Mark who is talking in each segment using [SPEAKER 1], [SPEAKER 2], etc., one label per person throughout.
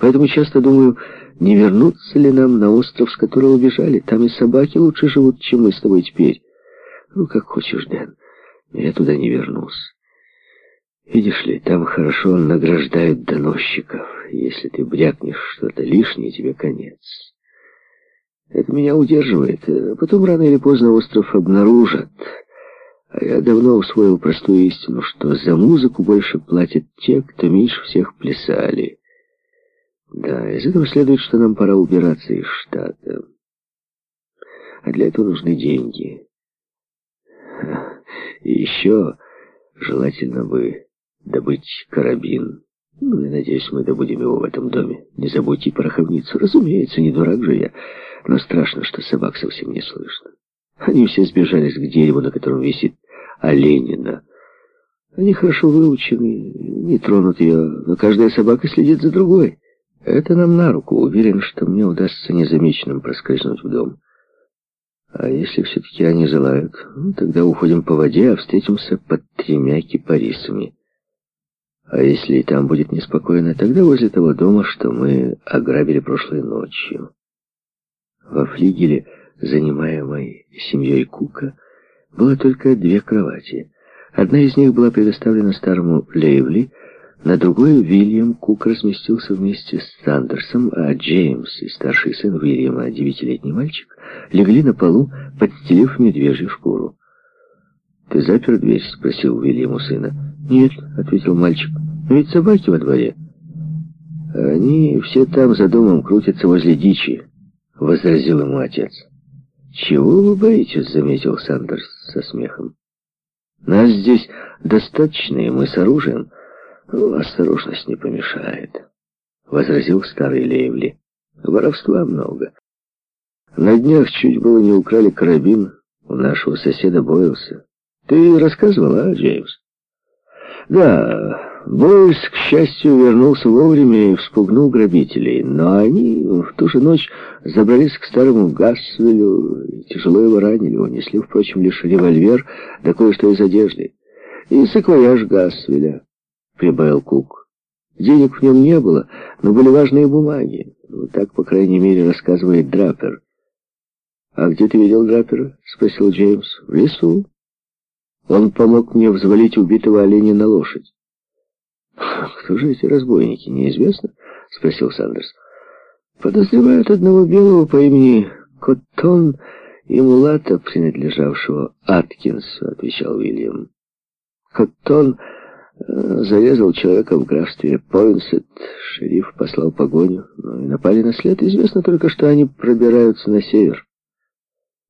[SPEAKER 1] Поэтому часто думаю, не вернуться ли нам на остров, с которого убежали. Там и собаки лучше живут, чем мы с тобой теперь. Ну, как хочешь, Дэн. Я туда не вернусь. Видишь ли, там хорошо награждают доносчиков. Если ты брякнешь что-то лишнее, тебе конец. Это меня удерживает. Потом рано или поздно остров обнаружат. А я давно усвоил простую истину, что за музыку больше платят те, кто меньше всех плясали. Да, из этого следует, что нам пора убираться из штата. А для этого нужны деньги. И еще желательно бы добыть карабин. Ну, я надеюсь, мы добудем его в этом доме. Не забудьте пороховницу. Разумеется, не дурак же я. Но страшно, что собак совсем не слышно. Они все сбежались к дереву, на котором висит оленина. Они хорошо выучены, не тронут ее, но каждая собака следит за другой. Это нам на руку. Уверен, что мне удастся незамеченным проскользнуть в дом. А если все-таки они залают, ну, тогда уходим по воде, а встретимся под тремя кипарисами. А если и там будет неспокойно, тогда возле того дома, что мы ограбили прошлой ночью. Во флигеле, занимаемой семьей Кука, было только две кровати. Одна из них была предоставлена старому Лейвли, на другой Вильям Кук разместился вместе с Сандерсом, а Джеймс и старший сын Уильяма, девятилетний мальчик, легли на полу, подстелив медвежью шкуру. «Ты запер дверь?» — спросил Уильям у сына. «Нет», — ответил мальчик, — «но ведь собаки во дворе». «Они все там за домом крутятся возле дичи», — возразил ему отец. «Чего вы боитесь?» — заметил Сандерс со смехом. «Нас здесь достаточно, и мы с оружием». Осторожность не помешает, возразил старый Лейвли. Воровства много. На днях чуть было не украли карабин у нашего соседа Бойлса. Ты рассказывал, а, Джеймс? Да, Бойлс, к счастью, вернулся вовремя и вспугнул грабителей, но они в ту же ночь забрались к старому Гассвелю и тяжело его ранили. Унесли, впрочем, лишь револьвер, да кое-что из одежды. И саквояж Гассвеля прибавил Кук. Денег в нем не было, но были важные бумаги. Вот так, по крайней мере, рассказывает Драпер. «А где ты видел Драпера?» — спросил Джеймс. «В лесу. Он помог мне взвалить убитого оленя на лошадь». «Кто же эти разбойники, неизвестно?» — спросил Сандерс. «Подозревают одного белого по имени Коттон и мулата, принадлежавшего Аткинсу», — отвечал Уильям. Коттон Зарезал человека в графстве Пойнсет. Шериф послал погоню. Ну и напали на след. Известно только, что они пробираются на север.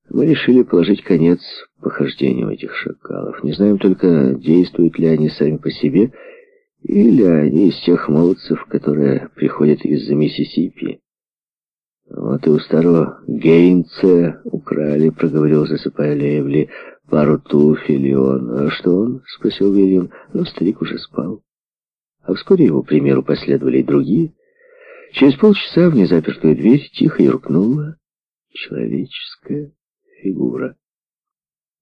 [SPEAKER 1] Мы решили положить конец похождениям этих шакалов. Не знаем только, действуют ли они сами по себе, или они из тех молодцев, которые приходят из-за Миссисипи. Вот и у старого Гейнца украли, проговорил, засыпая Лейвли, пару туфель, он... А что он? Спросил Вильям. Но старик уже спал. А вскоре его примеру последовали и другие. Через полчаса в незапертую дверь тихо юркнула человеческая фигура.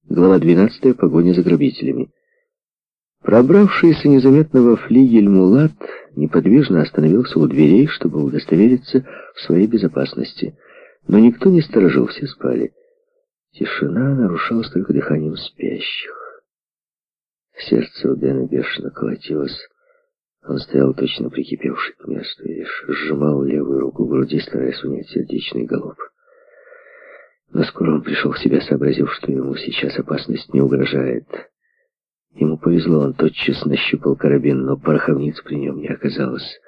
[SPEAKER 1] Глава 12. Погоня за грабителями. Пробравшийся незаметно во флигель Мулат неподвижно остановился у дверей, чтобы удостовериться в своей безопасности. Но никто не сторожил, все спали. Тишина нарушалась только дыханием спящих. Сердце у Дэна бешено колотилось. Он стоял точно прикипевший к месту и лишь сжимал левую руку в груди, стараясь унять сердечный галоп. Но скоро он пришел в себя, сообразив, что ему сейчас опасность не угрожает. Ему повезло, он тотчас нащупал карабин, но пороховниц при нем не оказалось.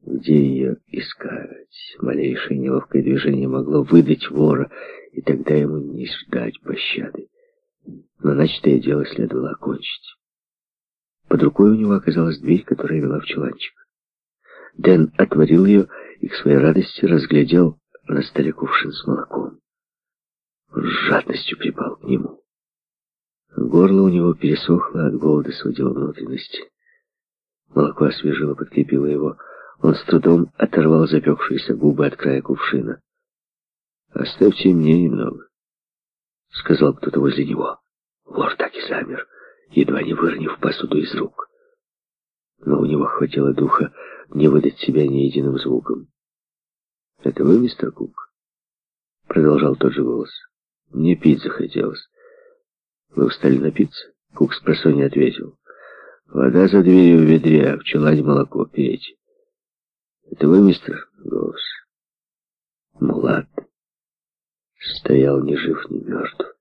[SPEAKER 1] Где ее искать? Малейшее неловкое движение могло выдать вора, и тогда ему не ждать пощады. Но начатое дело следовало окончить. Под рукой у него оказалась дверь, которая вела в чуланчик. Дэн отворил ее и к своей радости разглядел на столе кувшин с молоком. С жадностью припал к нему. Горло у него пересохло, от голода сводило внутренности. Молоко освежило, подкрепило его. Он с трудом оторвал запекшиеся губы от края кувшина. «Оставьте мне немного», — сказал кто-то возле него. Вор так и замер, едва не выронив посуду из рук. Но у него хватило духа не выдать себя ни единым звуком. «Это вы, мистер Кук?» Продолжал тот же голос. «Мне пить захотелось». «Вы устали напиться?» Кук с не ответил. «Вода за дверью в ведре, а в чулане молоко. Пейте». «Это вы, мистер Гоус?» Мулат стоял ни жив, ни мертв.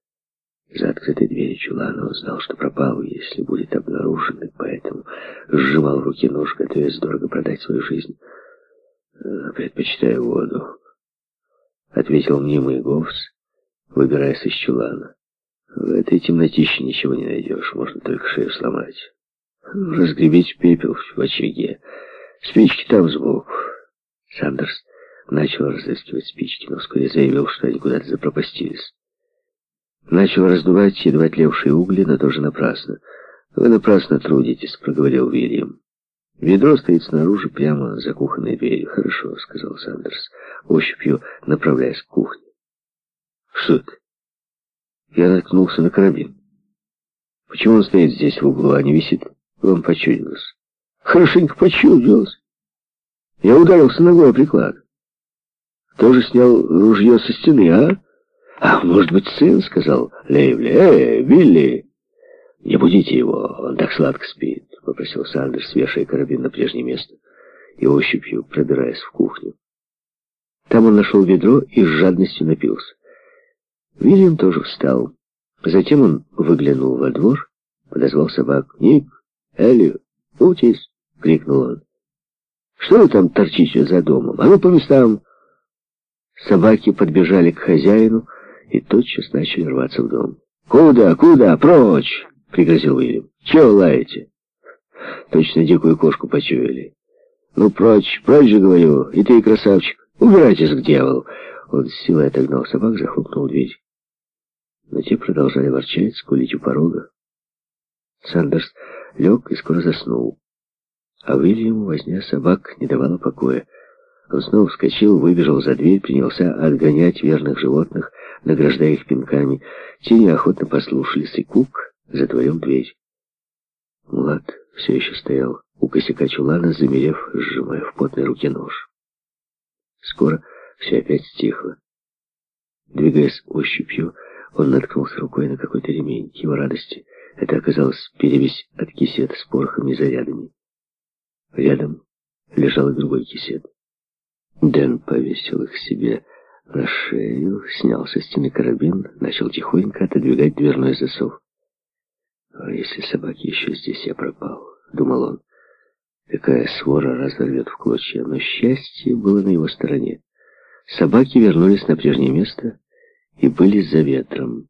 [SPEAKER 1] За открытой дверью чулана он знал, что пропал, если будет обнаружен, и поэтому сжимал в руки нож, готовясь дорого продать свою жизнь. «Предпочитаю воду», — ответил мнимый Говс, выбираясь из чулана. «В этой темнотище ничего не найдешь, можно только шею сломать. Разгребить пепел в очаге. Спички там сбоку». Сандерс начал разыскивать спички, но вскоре заявил, что они куда-то запропастились. Начал раздувать едва тлевшие угли, но тоже напрасно. «Вы напрасно трудитесь», — проговорил Вильям. «Ведро стоит снаружи, прямо за кухонной дверью». «Хорошо», — сказал Сандерс, ощупью направляясь к кухне. «Что это?» Я наткнулся на карабин. «Почему он стоит здесь в углу, а не висит?» Вам почудилось. «Хорошенько почудилось. Я ударился ногой о приклад. Кто же снял ружье со стены, а?» «Ах, может быть, сын?» — сказал Лейвли. «Эй, Вилли!» «Не будите его, он так сладко спит», — попросил Сандерс, вешая карабин на прежнее место и ощупью пробираясь в кухню. Там он нашел ведро и с жадностью напился. Вильям тоже встал. Затем он выглянул во двор, подозвал собак. «Ник, Элли, утись!» — крикнул он. «Что вы там торчите за домом? А ну по местам!» Собаки подбежали к хозяину, и тотчас начали рваться в дом. «Куда? Куда? Прочь!» — пригрозил Уильям. «Чего лаете?» Точно дикую кошку почуяли. «Ну, прочь, прочь же, говорю, и ты, красавчик, убирайтесь к дьяволу!» Он с силой отогнал собак, захлопнул дверь. Но те продолжали ворчать, скулить у порога. Сандерс лег и скоро заснул. А Уильяму возня собак не давала покоя. Он снова вскочил, выбежал за дверь, принялся отгонять верных животных, награждая их пинками. Те неохотно послушались, и Кук затворил дверь. Млад все еще стоял у косяка чулана, замерев, сжимая в потной руке нож. Скоро все опять стихло. Двигаясь ощупью, он наткнулся рукой на какой-то ремень. К его радости это оказалось перевесь от кисета с порохами и зарядами. Рядом лежал и другой кисет. Дэн повесил их себе на шею, снял со стены карабин, начал тихонько отодвигать дверной засов. «А если собаки еще здесь, я пропал», — думал он. Какая свора разорвет в клочья, но счастье было на его стороне. Собаки вернулись на прежнее место и были за ветром.